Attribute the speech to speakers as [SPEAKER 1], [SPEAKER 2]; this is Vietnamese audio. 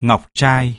[SPEAKER 1] ngọc trai.